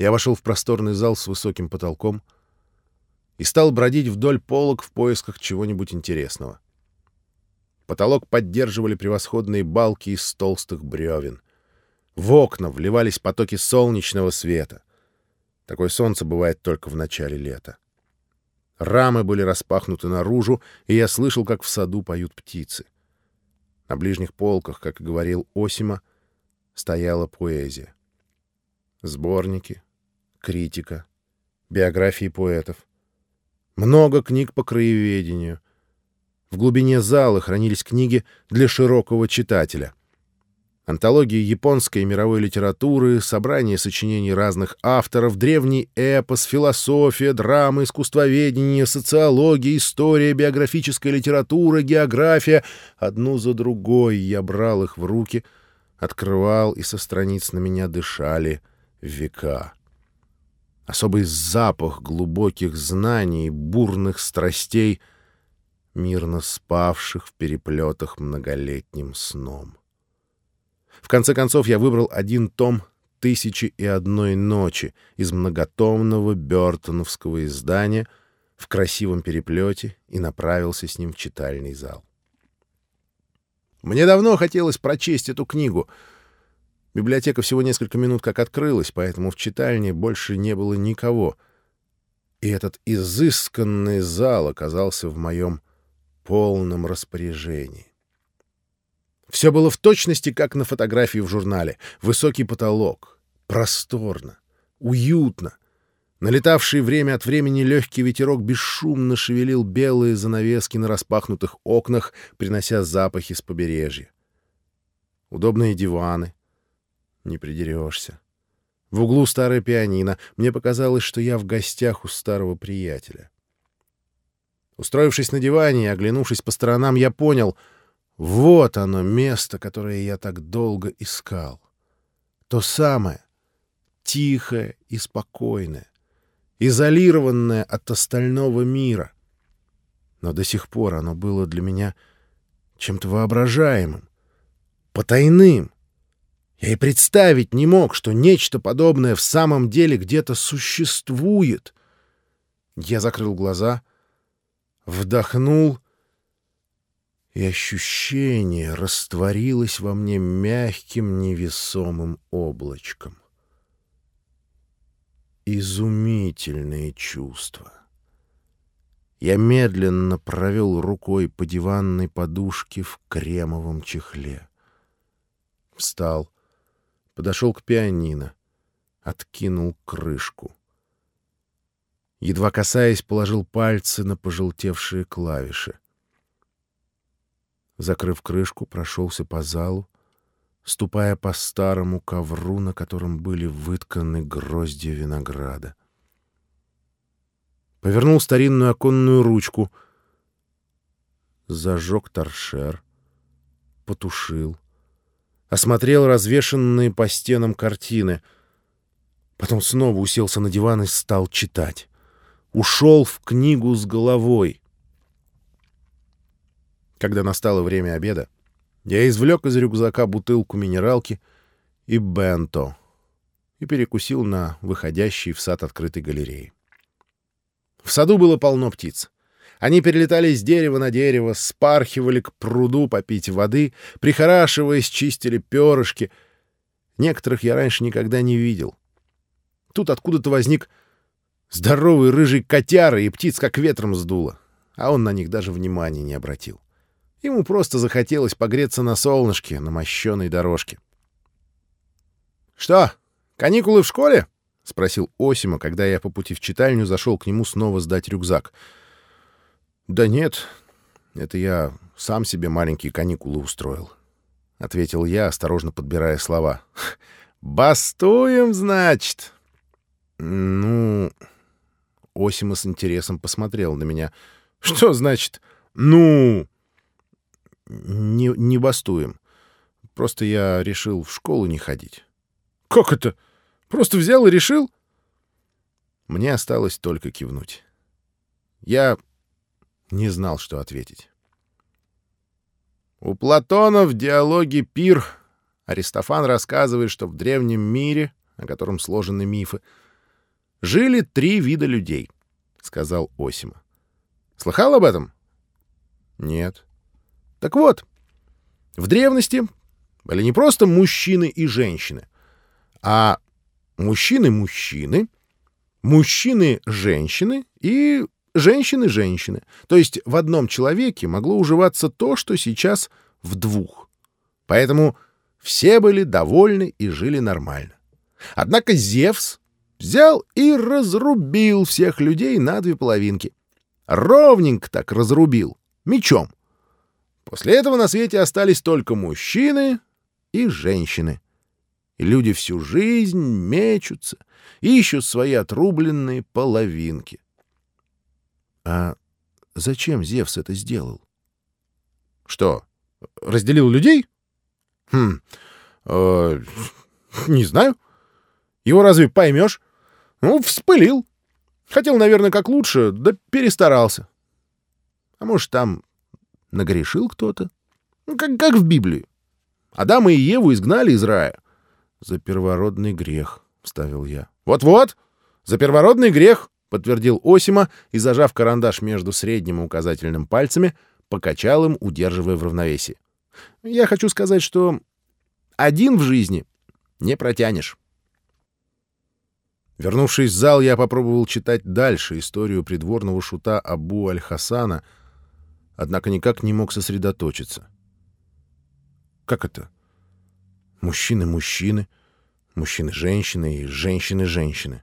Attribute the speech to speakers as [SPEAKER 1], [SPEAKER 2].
[SPEAKER 1] Я вошел в просторный зал с высоким потолком и стал бродить вдоль полок в поисках чего-нибудь интересного. Потолок поддерживали превосходные балки из толстых бревен. В окна вливались потоки солнечного света. Такое солнце бывает только в начале лета. Рамы были распахнуты наружу, и я слышал, как в саду поют птицы. На ближних полках, как говорил Осима, стояла поэзия. Сборники, критика, биографии поэтов. Много книг по краеведению. В глубине зала хранились книги для широкого читателя — антологии японской и мировой литературы, собрание сочинений разных авторов, древний эпос, философия, драма, искусствоведение, социология, история, биографическая литература, география. Одну за другой я брал их в руки, открывал, и со страниц на меня дышали века. Особый запах глубоких знаний, бурных страстей, мирно спавших в переплетах многолетним сном. В конце концов, я выбрал один том «Тысячи и одной ночи» из многотомного Бёртоновского издания в красивом переплете и направился с ним в читальный зал. Мне давно хотелось прочесть эту книгу. Библиотека всего несколько минут как открылась, поэтому в читальне больше не было никого. И этот изысканный зал оказался в моем полном распоряжении. Все было в точности, как на фотографии в журнале. Высокий потолок. Просторно. Уютно. Налетавший время от времени легкий ветерок бесшумно шевелил белые занавески на распахнутых окнах, принося запахи с побережья. Удобные диваны. Не придерешься. В углу старая пианино. Мне показалось, что я в гостях у старого приятеля. Устроившись на диване и оглянувшись по сторонам, я понял — вот оно, место, которое я так долго искал. То самое, тихое и спокойное, изолированное от остального мира. Но до сих пор оно было для меня чем-то воображаемым, потайным. Я и представить не мог, что нечто подобное в самом деле где-то существует. Я закрыл глаза, вдохнул — и ощущение растворилось во мне мягким невесомым облачком. Изумительные чувства. Я медленно провел рукой по диванной подушке в кремовом чехле. Встал, подошел к пианино, откинул крышку. Едва касаясь, положил пальцы на пожелтевшие клавиши. Закрыв крышку, прошелся по залу, ступая по старому ковру, на котором были вытканы гроздья винограда. Повернул старинную оконную ручку, зажег торшер, потушил, осмотрел развешанные по стенам картины, потом снова уселся на диван и стал читать. Ушел в книгу с головой. Когда настало время обеда, я извлек из рюкзака бутылку минералки и бенто и перекусил на выходящей в сад открытой галереи. В саду было полно птиц. Они перелетали с дерева на дерево, спархивали к пруду попить воды, прихорашиваясь, чистили перышки. Некоторых я раньше никогда не видел. Тут откуда-то возник здоровый рыжий котяра, и птиц как ветром сдуло, а он на них даже внимания не обратил. Ему просто захотелось погреться на солнышке, на мощенной дорожке. «Что, каникулы в школе?» — спросил Осима, когда я по пути в читальню зашел к нему снова сдать рюкзак. «Да нет, это я сам себе маленькие каникулы устроил», — ответил я, осторожно подбирая слова. «Бастуем, значит?» «Ну...» Осима с интересом посмотрел на меня. «Что значит «ну»?» не, не бастуем. Просто я решил в школу не ходить. — Как это? Просто взял и решил? Мне осталось только кивнуть. Я не знал, что ответить. У Платона в диалоге «Пир» Аристофан рассказывает, что в древнем мире, о котором сложены мифы, жили три вида людей, — сказал Осима. Слыхал об этом? Нет. Так вот, в древности были не просто мужчины и женщины, а мужчины-мужчины, мужчины-женщины и женщины-женщины. То есть в одном человеке могло уживаться то, что сейчас в двух. Поэтому все были довольны и жили нормально. Однако Зевс взял и разрубил всех людей на две половинки. Ровненько так разрубил, мечом. После этого на свете остались только мужчины и женщины. И люди всю жизнь мечутся, ищут свои отрубленные половинки. А зачем Зевс это сделал? Что, разделил людей? Хм, э, не знаю. Его разве поймешь? Ну, вспылил. Хотел, наверное, как лучше, да перестарался. А может, там нагрешил кто-то? Ну, как, как в Библии. Адама и Еву изгнали из рая. За первородный грех, — вставил я. Вот-вот, за первородный грех, — подтвердил Осима и, зажав карандаш между средним и указательным пальцами, покачал им, удерживая в равновесии. Я хочу сказать, что один в жизни не протянешь. Вернувшись в зал, я попробовал читать дальше историю придворного шута Абу Аль-Хасана, однако никак не мог сосредоточиться. Как это? Мужчины-мужчины, мужчины-женщины и женщины-женщины.